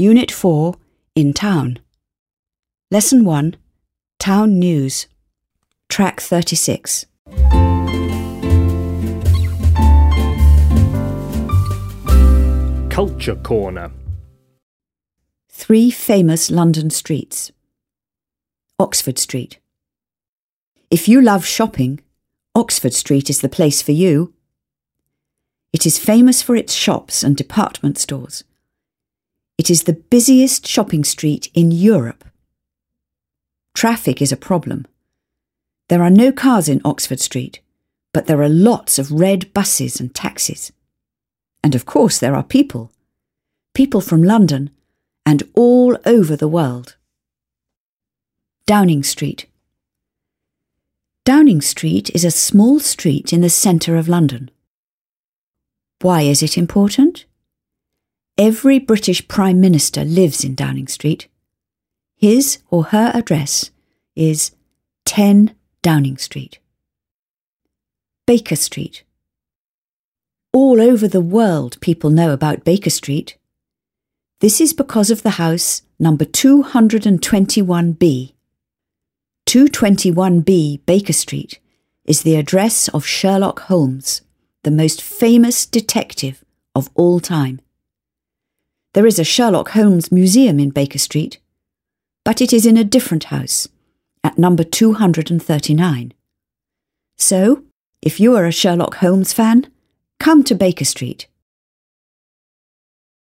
Unit 4 In Town. Lesson 1 Town News. Track 36. Culture Corner. Three famous London streets. Oxford Street. If you love shopping, Oxford Street is the place for you. It is famous for its shops and department stores. It is the busiest shopping street in Europe. Traffic is a problem. There are no cars in Oxford Street, but there are lots of red buses and taxis. And of course, there are people. People from London and all over the world. Downing Street. Downing Street is a small street in the centre of London. Why is it important? Every British Prime Minister lives in Downing Street. His or her address is 10 Downing Street. Baker Street. All over the world, people know about Baker Street. This is because of the house number 221B. 221B Baker Street is the address of Sherlock Holmes, the most famous detective of all time. There is a Sherlock Holmes museum in Baker Street, but it is in a different house, at number 239. So, if you are a Sherlock Holmes fan, come to Baker Street.